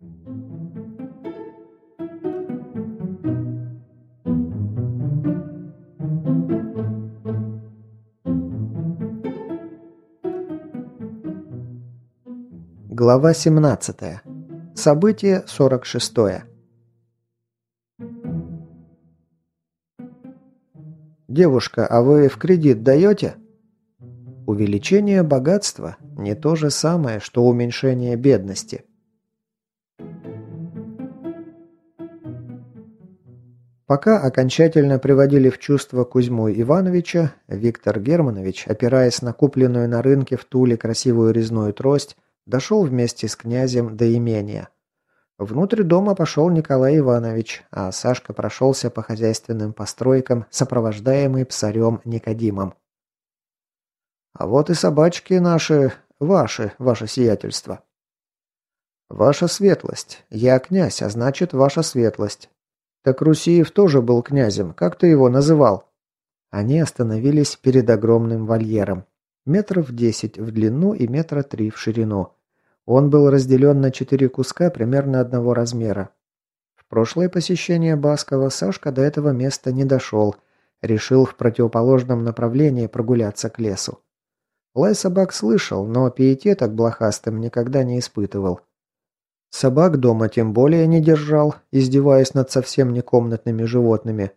Глава 17. Событие 46. «Девушка, а вы в кредит даете?» Увеличение богатства – не то же самое, что уменьшение бедности. Пока окончательно приводили в чувство Кузьму Ивановича, Виктор Германович, опираясь на купленную на рынке в Туле красивую резную трость, Дошел вместе с князем до имения. Внутрь дома пошел Николай Иванович, а Сашка прошелся по хозяйственным постройкам, сопровождаемый псарем Никодимом. «А вот и собачки наши, ваши, ваше сиятельство». «Ваша светлость. Я князь, а значит, ваша светлость. Так Русиев тоже был князем. Как ты его называл?» Они остановились перед огромным вольером. Метров десять в длину и метра три в ширину. Он был разделен на четыре куска примерно одного размера. В прошлое посещение Баскова Сашка до этого места не дошел. Решил в противоположном направлении прогуляться к лесу. Лай собак слышал, но пиетета к блохастым никогда не испытывал. Собак дома тем более не держал, издеваясь над совсем не комнатными животными.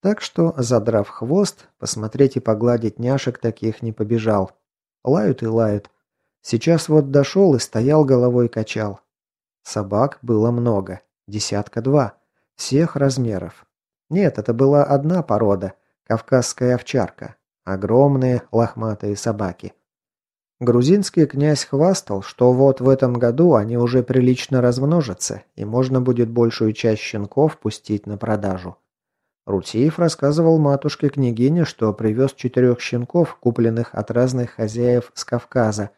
Так что, задрав хвост, посмотреть и погладить няшек таких не побежал. Лают и лают. Сейчас вот дошел и стоял головой качал. Собак было много, десятка два, всех размеров. Нет, это была одна порода, кавказская овчарка. Огромные лохматые собаки. Грузинский князь хвастал, что вот в этом году они уже прилично размножатся, и можно будет большую часть щенков пустить на продажу. Рутиев рассказывал матушке-княгине, что привез четырех щенков, купленных от разных хозяев с Кавказа,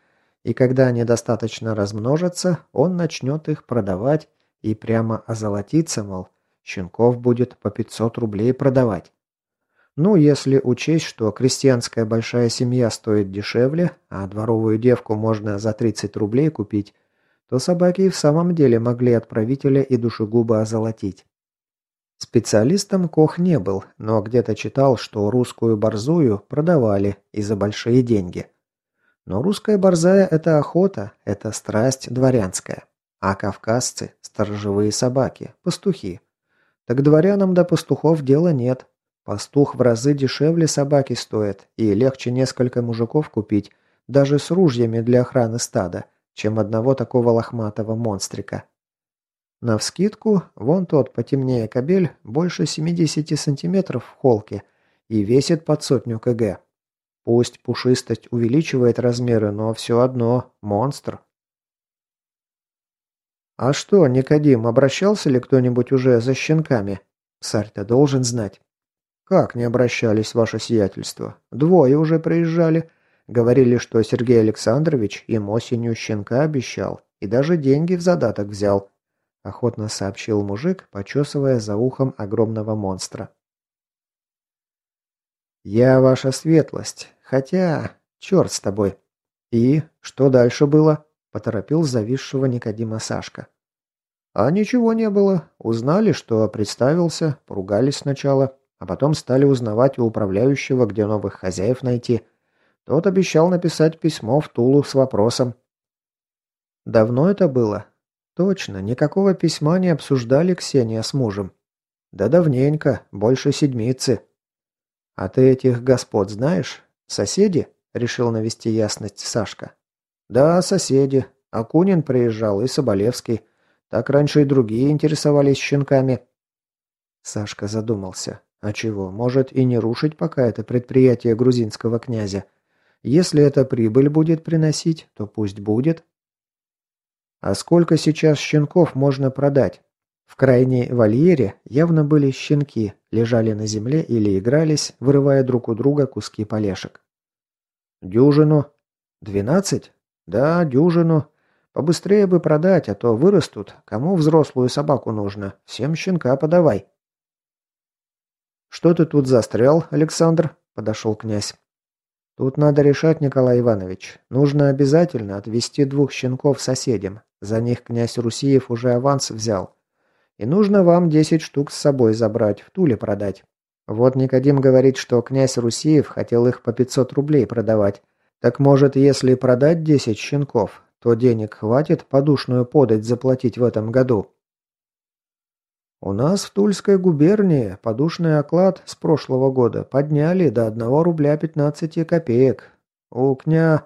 и когда они достаточно размножатся, он начнет их продавать и прямо озолотиться, мол, щенков будет по 500 рублей продавать. Ну, если учесть, что крестьянская большая семья стоит дешевле, а дворовую девку можно за 30 рублей купить, то собаки в самом деле могли отправителя и душегуба озолотить. Специалистом Кох не был, но где-то читал, что русскую борзую продавали и за большие деньги. Но русская борзая – это охота, это страсть дворянская. А кавказцы – сторожевые собаки, пастухи. Так дворянам до пастухов дела нет. Пастух в разы дешевле собаки стоит, и легче несколько мужиков купить, даже с ружьями для охраны стада, чем одного такого лохматого монстрика. Навскидку, вон тот потемнее кобель больше 70 сантиметров в холке и весит под сотню кг. Пусть пушистость увеличивает размеры, но все одно монстр. А что, Никодим, обращался ли кто-нибудь уже за щенками? Царь-то должен знать. Как не обращались, ваше сиятельство? Двое уже приезжали. Говорили, что Сергей Александрович им осенью щенка обещал и даже деньги в задаток взял. Охотно сообщил мужик, почесывая за ухом огромного монстра. «Я ваша светлость. Хотя... Черт с тобой». «И? Что дальше было?» – поторопил зависшего Никодима Сашка. «А ничего не было. Узнали, что представился, поругались сначала, а потом стали узнавать у управляющего, где новых хозяев найти. Тот обещал написать письмо в Тулу с вопросом». «Давно это было?» «Точно, никакого письма не обсуждали Ксения с мужем». «Да давненько, больше седмицы». «А ты этих господ знаешь? Соседи?» – решил навести ясность Сашка. «Да, соседи. Акунин приезжал и Соболевский. Так раньше и другие интересовались щенками». Сашка задумался. А чего, может и не рушить пока это предприятие грузинского князя. Если это прибыль будет приносить, то пусть будет. А сколько сейчас щенков можно продать? В крайней вольере явно были щенки, лежали на земле или игрались, вырывая друг у друга куски полешек. «Дюжину?» «Двенадцать?» «Да, дюжину. Побыстрее бы продать, а то вырастут. Кому взрослую собаку нужно? Всем щенка подавай». «Что ты тут застрял, Александр?» – подошел князь. «Тут надо решать, Николай Иванович. Нужно обязательно отвезти двух щенков соседям. За них князь Русиев уже аванс взял. И нужно вам 10 штук с собой забрать, в Туле продать. Вот Никодим говорит, что князь Русиев хотел их по 500 рублей продавать. Так может, если продать 10 щенков, то денег хватит подушную подать заплатить в этом году? У нас в Тульской губернии подушный оклад с прошлого года подняли до 1 рубля 15 копеек. У кня...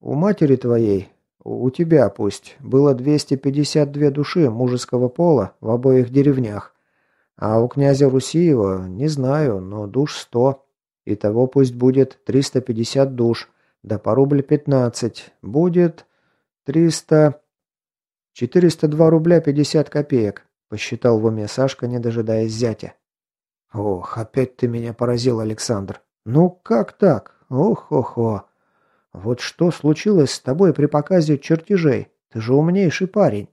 у матери твоей, у тебя пусть, было 252 души мужеского пола в обоих деревнях. А у князя Русиева, не знаю, но душ 100. Итого пусть будет 350 душ, да по рубль 15. Будет 300... 402 рубля 50 копеек. Посчитал в уме Сашка, не дожидаясь зятя. «Ох, опять ты меня поразил, Александр. Ну как так? Ох-охо. Вот что случилось с тобой при показе чертежей? Ты же умнейший парень».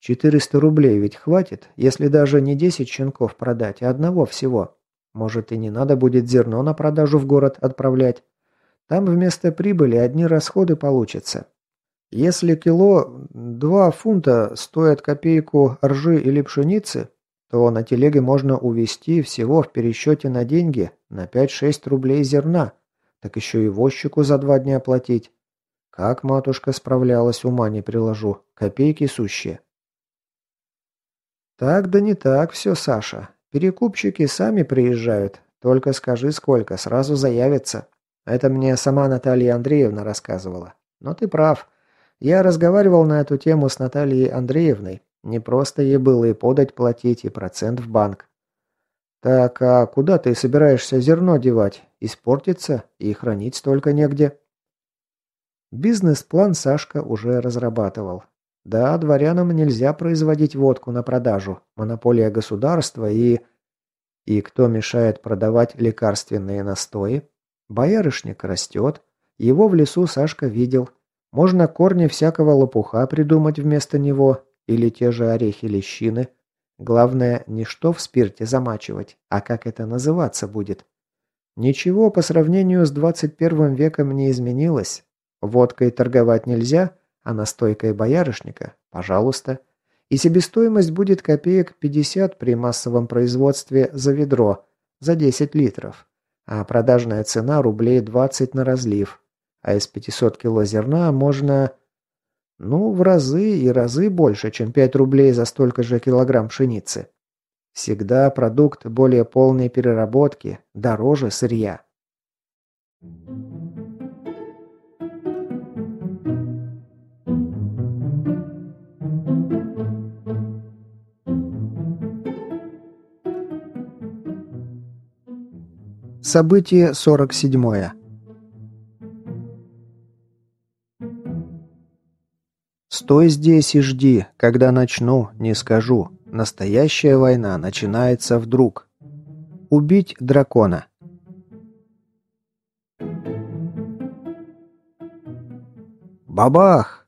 «Четыреста рублей ведь хватит, если даже не десять щенков продать, а одного всего. Может, и не надо будет зерно на продажу в город отправлять. Там вместо прибыли одни расходы получатся. Если кило два фунта стоят копейку ржи или пшеницы, то на телеге можно увезти всего в пересчете на деньги на 5-6 рублей зерна, так еще и возчику за два дня платить. Как матушка справлялась, ума не приложу, копейки сущие. Так да не так все, Саша. Перекупщики сами приезжают, только скажи сколько, сразу заявятся. Это мне сама Наталья Андреевна рассказывала. Но ты прав. Я разговаривал на эту тему с Натальей Андреевной. Не просто ей было и подать платить, и процент в банк. Так, а куда ты собираешься зерно девать? Испортится и хранить столько негде. Бизнес-план Сашка уже разрабатывал. Да, дворянам нельзя производить водку на продажу. Монополия государства и... И кто мешает продавать лекарственные настои? Боярышник растет. Его в лесу Сашка видел. Можно корни всякого лопуха придумать вместо него, или те же орехи-лещины. Главное, не что в спирте замачивать, а как это называться будет. Ничего по сравнению с 21 веком не изменилось. Водкой торговать нельзя, а настойкой боярышника – пожалуйста. И себестоимость будет копеек 50 при массовом производстве за ведро, за 10 литров. А продажная цена рублей 20 на разлив. А из 500 кило зерна можно... Ну, в разы и разы больше, чем 5 рублей за столько же килограмм пшеницы. Всегда продукт более полной переработки, дороже сырья. Событие 47. Стой здесь и жди, когда начну, не скажу. Настоящая война начинается вдруг. Убить дракона. Бабах!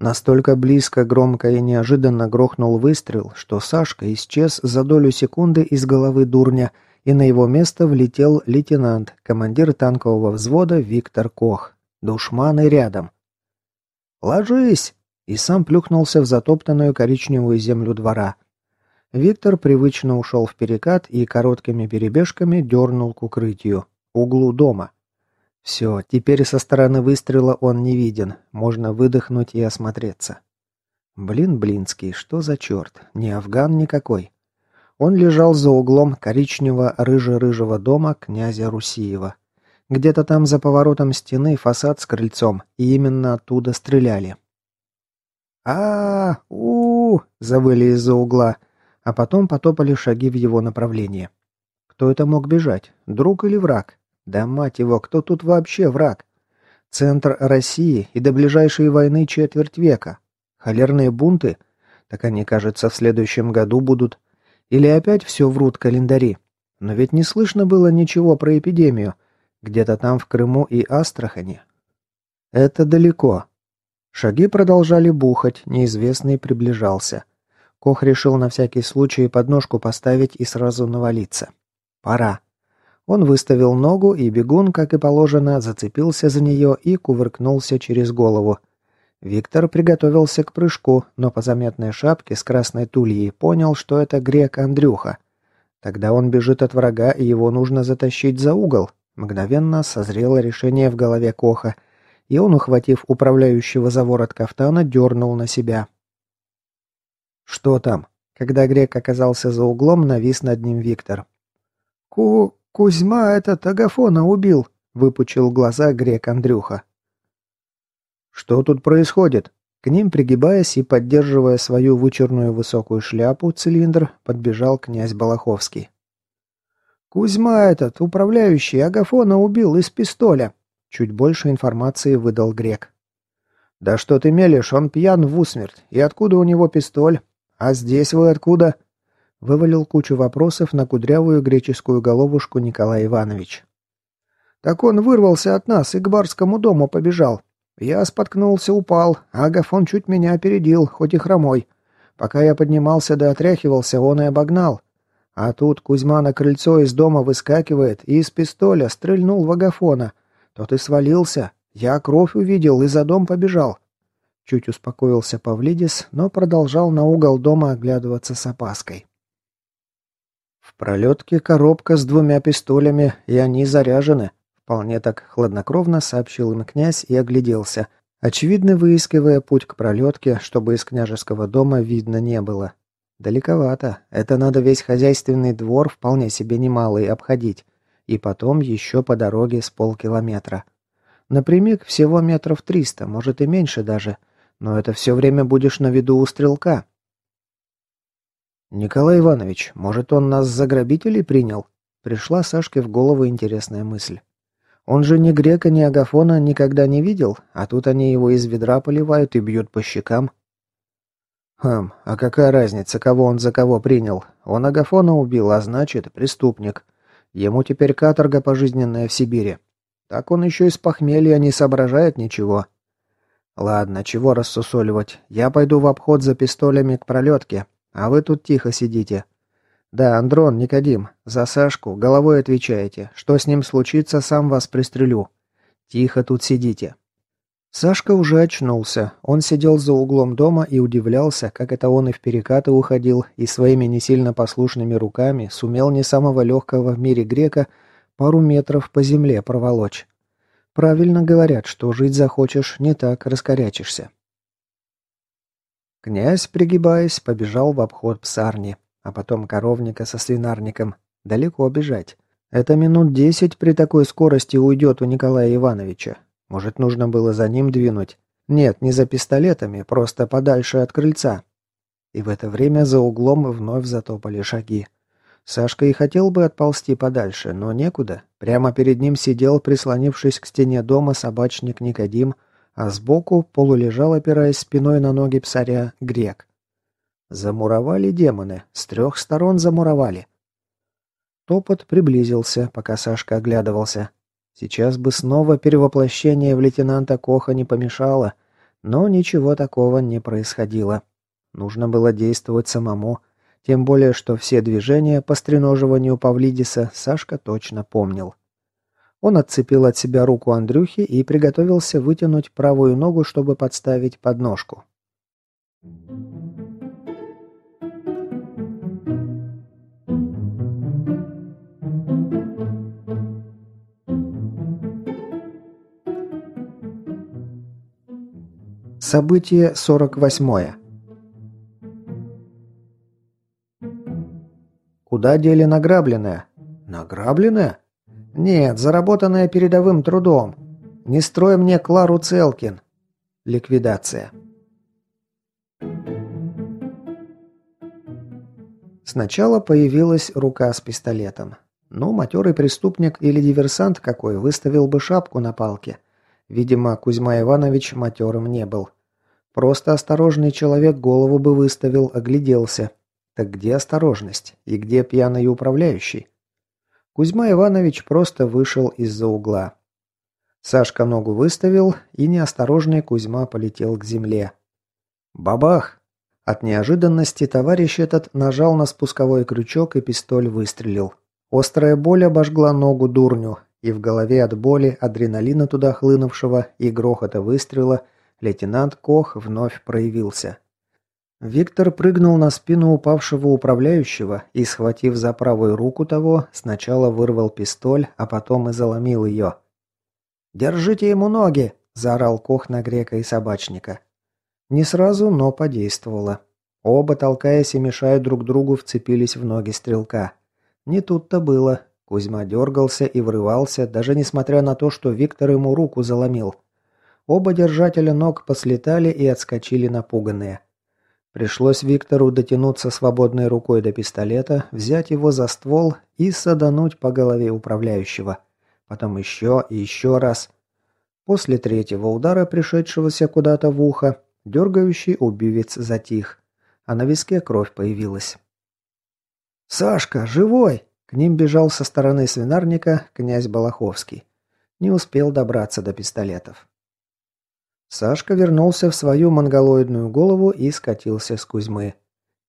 Настолько близко, громко и неожиданно грохнул выстрел, что Сашка исчез за долю секунды из головы дурня, и на его место влетел лейтенант, командир танкового взвода Виктор Кох. Душманы рядом. «Ложись!» И сам плюхнулся в затоптанную коричневую землю двора. Виктор привычно ушел в перекат и короткими перебежками дернул к укрытию, углу дома. Все, теперь со стороны выстрела он не виден, можно выдохнуть и осмотреться. Блин, Блинский, что за черт, не афган никакой. Он лежал за углом коричнево-рыже-рыжего дома князя Русиева. Где-то там за поворотом стены фасад с крыльцом, и именно оттуда стреляли а у, завыли из-за угла, а потом потопали шаги в его направлении. Кто это мог бежать? Друг или враг? Да мать его, кто тут вообще враг? Центр России и до ближайшей войны четверть века. Холерные бунты? Так они, кажется, в следующем году будут. Или опять все врут календари? Но ведь не слышно было ничего про эпидемию. Где-то там в Крыму и Астрахани. Это далеко. Шаги продолжали бухать, неизвестный приближался. Кох решил на всякий случай подножку поставить и сразу навалиться. Пора. Он выставил ногу, и бегун, как и положено, зацепился за нее и кувыркнулся через голову. Виктор приготовился к прыжку, но по заметной шапке с красной тульей понял, что это грек Андрюха. Тогда он бежит от врага, и его нужно затащить за угол. Мгновенно созрело решение в голове Коха, и он, ухватив управляющего за ворот кафтана, дернул на себя. «Что там?» Когда грек оказался за углом, навис над ним Виктор. «Ку... Кузьма этот Агафона убил!» — выпучил глаза грек Андрюха. «Что тут происходит?» К ним, пригибаясь и поддерживая свою вычурную высокую шляпу, цилиндр, подбежал князь Балаховский. «Кузьма этот, управляющий, Агафона убил из пистоля!» Чуть больше информации выдал грек. «Да что ты мелешь, он пьян в усмерть. И откуда у него пистоль? А здесь вы откуда?» Вывалил кучу вопросов на кудрявую греческую головушку Николай Иванович. «Так он вырвался от нас и к барскому дому побежал. Я споткнулся, упал, Агафон чуть меня опередил, хоть и хромой. Пока я поднимался да отряхивался, он и обогнал. А тут Кузьма на крыльцо из дома выскакивает и из пистоля стрельнул в Агафона. Тот и свалился. Я кровь увидел и за дом побежал. Чуть успокоился Павлидис, но продолжал на угол дома оглядываться с опаской. В пролетке коробка с двумя пистолями, и они заряжены. Вполне так хладнокровно сообщил им князь и огляделся, очевидно выискивая путь к пролетке, чтобы из княжеского дома видно не было. Далековато. Это надо весь хозяйственный двор вполне себе немалый обходить. И потом еще по дороге с полкилометра. Напрямик всего метров триста, может и меньше даже. Но это все время будешь на виду у стрелка. «Николай Иванович, может, он нас за грабителей принял?» Пришла Сашке в голову интересная мысль. Он же ни грека, ни агафона никогда не видел, а тут они его из ведра поливают и бьют по щекам. Хм, а какая разница, кого он за кого принял? Он агафона убил, а значит, преступник. Ему теперь каторга пожизненная в Сибири. Так он еще из похмелья не соображает ничего. Ладно, чего рассусоливать. Я пойду в обход за пистолями к пролетке, а вы тут тихо сидите. «Да, Андрон, Никодим, за Сашку головой отвечаете. Что с ним случится, сам вас пристрелю. Тихо тут сидите». Сашка уже очнулся. Он сидел за углом дома и удивлялся, как это он и в перекаты уходил, и своими не сильно послушными руками сумел не самого легкого в мире грека пару метров по земле проволочь. Правильно говорят, что жить захочешь, не так раскорячишься. Князь, пригибаясь, побежал в обход псарни а потом коровника со свинарником. Далеко бежать. Это минут десять при такой скорости уйдет у Николая Ивановича. Может, нужно было за ним двинуть? Нет, не за пистолетами, просто подальше от крыльца. И в это время за углом вновь затопали шаги. Сашка и хотел бы отползти подальше, но некуда. Прямо перед ним сидел, прислонившись к стене дома, собачник Никодим, а сбоку полулежал, опираясь спиной на ноги псаря, грек. Замуровали демоны, с трех сторон замуровали. Топот приблизился, пока Сашка оглядывался. Сейчас бы снова перевоплощение в лейтенанта Коха не помешало, но ничего такого не происходило. Нужно было действовать самому, тем более, что все движения по стреноживанию Павлидиса Сашка точно помнил. Он отцепил от себя руку Андрюхи и приготовился вытянуть правую ногу, чтобы подставить подножку. Событие 48. Куда дели награбленное? Награбленное? Нет, заработанное передовым трудом. Не строй мне Клару Целкин. Ликвидация. Сначала появилась рука с пистолетом. Ну, матерый преступник или диверсант какой выставил бы шапку на палке. Видимо, Кузьма Иванович матерым не был. Просто осторожный человек голову бы выставил, огляделся. Так где осторожность? И где пьяный управляющий? Кузьма Иванович просто вышел из-за угла. Сашка ногу выставил, и неосторожный Кузьма полетел к земле. Бабах! От неожиданности товарищ этот нажал на спусковой крючок, и пистоль выстрелил. Острая боль обожгла ногу дурню, и в голове от боли, адреналина туда хлынувшего и грохота выстрела – Лейтенант Кох вновь проявился. Виктор прыгнул на спину упавшего управляющего и, схватив за правую руку того, сначала вырвал пистоль, а потом и заломил ее. «Держите ему ноги!» – заорал Кох на грека и собачника. Не сразу, но подействовало. Оба, толкаясь и мешая друг другу, вцепились в ноги стрелка. Не тут-то было. Кузьма дергался и врывался, даже несмотря на то, что Виктор ему руку заломил. Оба держателя ног послетали и отскочили напуганные. Пришлось Виктору дотянуться свободной рукой до пистолета, взять его за ствол и садануть по голове управляющего. Потом еще и еще раз. После третьего удара, пришедшегося куда-то в ухо, дергающий убивец затих, а на виске кровь появилась. «Сашка, живой!» К ним бежал со стороны свинарника князь Балаховский. Не успел добраться до пистолетов. Сашка вернулся в свою монголоидную голову и скатился с Кузьмы.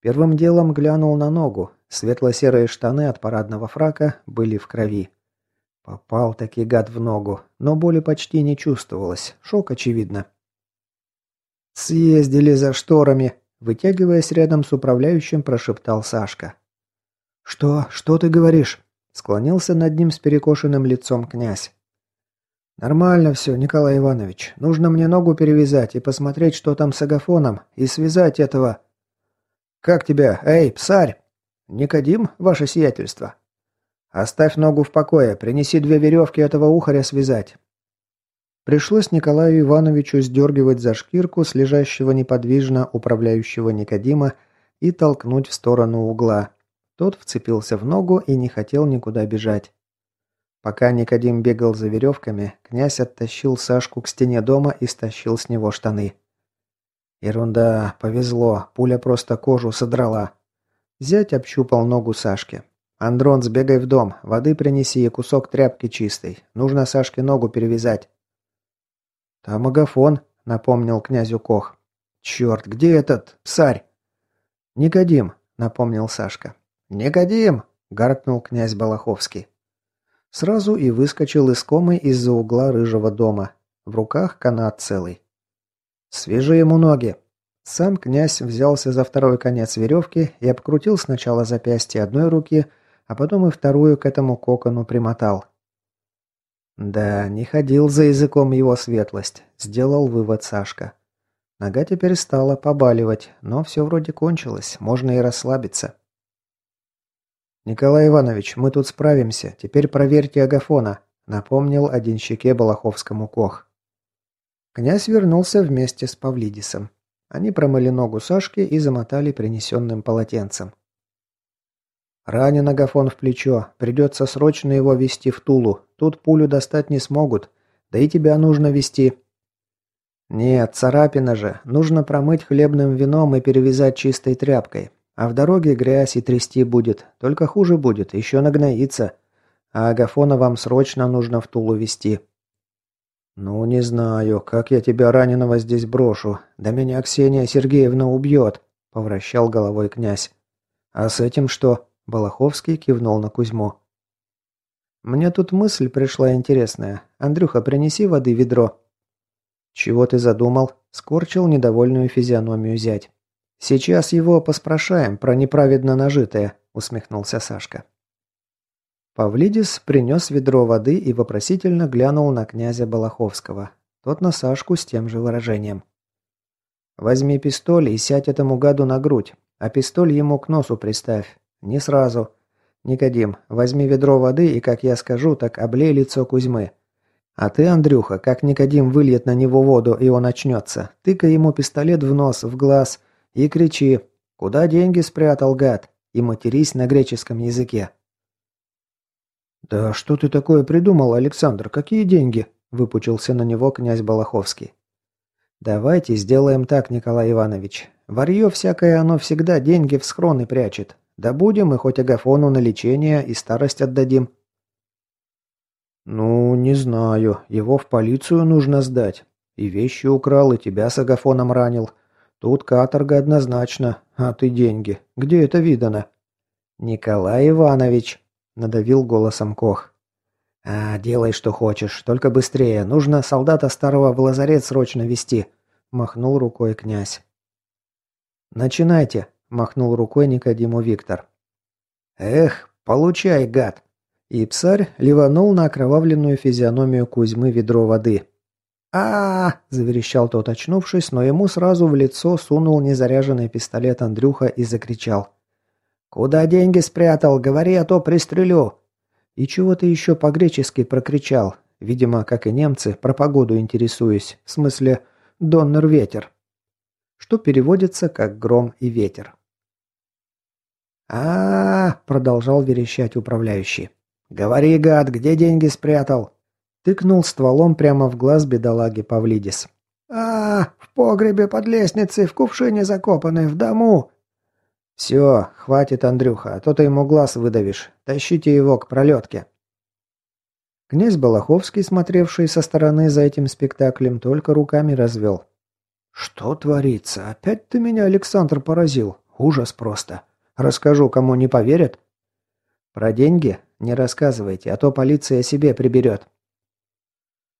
Первым делом глянул на ногу. Светло-серые штаны от парадного фрака были в крови. Попал таки гад в ногу, но боли почти не чувствовалось. Шок очевидно. «Съездили за шторами», – вытягиваясь рядом с управляющим, прошептал Сашка. «Что? Что ты говоришь?» – склонился над ним с перекошенным лицом князь. «Нормально все, Николай Иванович. Нужно мне ногу перевязать и посмотреть, что там с агафоном, и связать этого...» «Как тебя? Эй, псарь!» «Никодим, ваше сиятельство?» «Оставь ногу в покое, принеси две веревки этого ухаря связать». Пришлось Николаю Ивановичу сдергивать за шкирку с лежащего неподвижно управляющего Никодима и толкнуть в сторону угла. Тот вцепился в ногу и не хотел никуда бежать. Пока Никодим бегал за веревками, князь оттащил Сашку к стене дома и стащил с него штаны. Ерунда, повезло, пуля просто кожу содрала. Зять общупал ногу Сашки. «Андрон, сбегай в дом, воды принеси и кусок тряпки чистой. Нужно Сашке ногу перевязать». «Там агафон», — напомнил князю Кох. «Черт, где этот псарь?» «Никодим», — напомнил Сашка. «Никодим!» — гаркнул князь Балаховский. Сразу и выскочил из комы из-за угла рыжего дома. В руках канат целый. «Свяжи ему ноги!» Сам князь взялся за второй конец веревки и обкрутил сначала запястье одной руки, а потом и вторую к этому кокону примотал. Да, не ходил за языком его светлость, сделал вывод Сашка. Нога теперь стала побаливать, но все вроде кончилось, можно и расслабиться. «Николай Иванович, мы тут справимся. Теперь проверьте Агафона», — напомнил один щеке Балаховскому Кох. Князь вернулся вместе с Павлидисом. Они промыли ногу Сашки и замотали принесенным полотенцем. «Ранен Агафон в плечо. Придется срочно его вести в Тулу. Тут пулю достать не смогут. Да и тебя нужно вести». «Нет, царапина же. Нужно промыть хлебным вином и перевязать чистой тряпкой. А в дороге грязь и трясти будет. Только хуже будет, еще нагноится. А Агафона вам срочно нужно в Тулу везти. «Ну, не знаю, как я тебя раненого здесь брошу. Да меня Ксения Сергеевна убьет», — повращал головой князь. «А с этим что?» — Балаховский кивнул на Кузьму. «Мне тут мысль пришла интересная. Андрюха, принеси воды ведро». «Чего ты задумал?» — скорчил недовольную физиономию зять. «Сейчас его поспрашаем про неправедно нажитое», – усмехнулся Сашка. Павлидис принес ведро воды и вопросительно глянул на князя Балаховского. Тот на Сашку с тем же выражением. «Возьми пистоль и сядь этому гаду на грудь, а пистоль ему к носу приставь. Не сразу. Никодим, возьми ведро воды и, как я скажу, так облей лицо Кузьмы. А ты, Андрюха, как Никодим выльет на него воду и он очнется, тыкай ему пистолет в нос, в глаз – и кричи «Куда деньги спрятал, гад?» и матерись на греческом языке. «Да что ты такое придумал, Александр? Какие деньги?» – выпучился на него князь Балаховский. «Давайте сделаем так, Николай Иванович. Варье всякое оно всегда деньги в схроны прячет. Да будем и хоть Агафону на лечение и старость отдадим». «Ну, не знаю. Его в полицию нужно сдать. И вещи украл, и тебя с Агафоном ранил. Тут каторга однозначно, а ты деньги. Где это видано?» «Николай Иванович», — надавил голосом Кох. «А, делай, что хочешь, только быстрее. Нужно солдата старого в лазарет срочно вести. – махнул рукой князь. «Начинайте», – махнул рукой Никодиму Виктор. «Эх, получай, гад!» И псарь ливанул на окровавленную физиономию Кузьмы ведро воды. А, заверещал тот, очнувшись, но ему сразу в лицо сунул незаряженный пистолет Андрюха и закричал. «Куда деньги спрятал? Говори, а то пристрелю!» И чего-то еще по-гречески прокричал. Видимо, как и немцы, про погоду интересуюсь. В смысле, «Доннер ветер». Что переводится как «гром и ветер». а, -а, -а продолжал верещать управляющий. «Говори, гад, где деньги спрятал?» Тыкнул стволом прямо в глаз бедолаги Павлидис. а, -а в погребе под лестницей, в кувшине закопанной, в дому!» «Все, хватит, Андрюха, а то ты ему глаз выдавишь. Тащите его к пролетке». Князь Балаховский, смотревший со стороны за этим спектаклем, только руками развел. «Что творится? Опять ты меня, Александр, поразил. Ужас просто. Расскажу, кому не поверят». «Про деньги? Не рассказывайте, а то полиция себе приберет».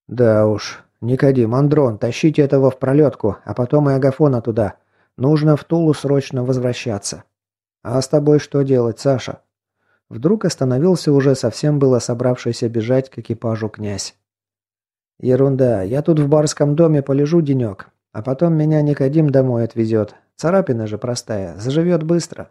«Да уж. Никодим, Андрон, тащите этого в пролетку, а потом и Агафона туда. Нужно в Тулу срочно возвращаться». «А с тобой что делать, Саша?» Вдруг остановился уже совсем было собравшийся бежать к экипажу князь. «Ерунда. Я тут в барском доме полежу денек, а потом меня Никодим домой отвезет. Царапина же простая, заживет быстро».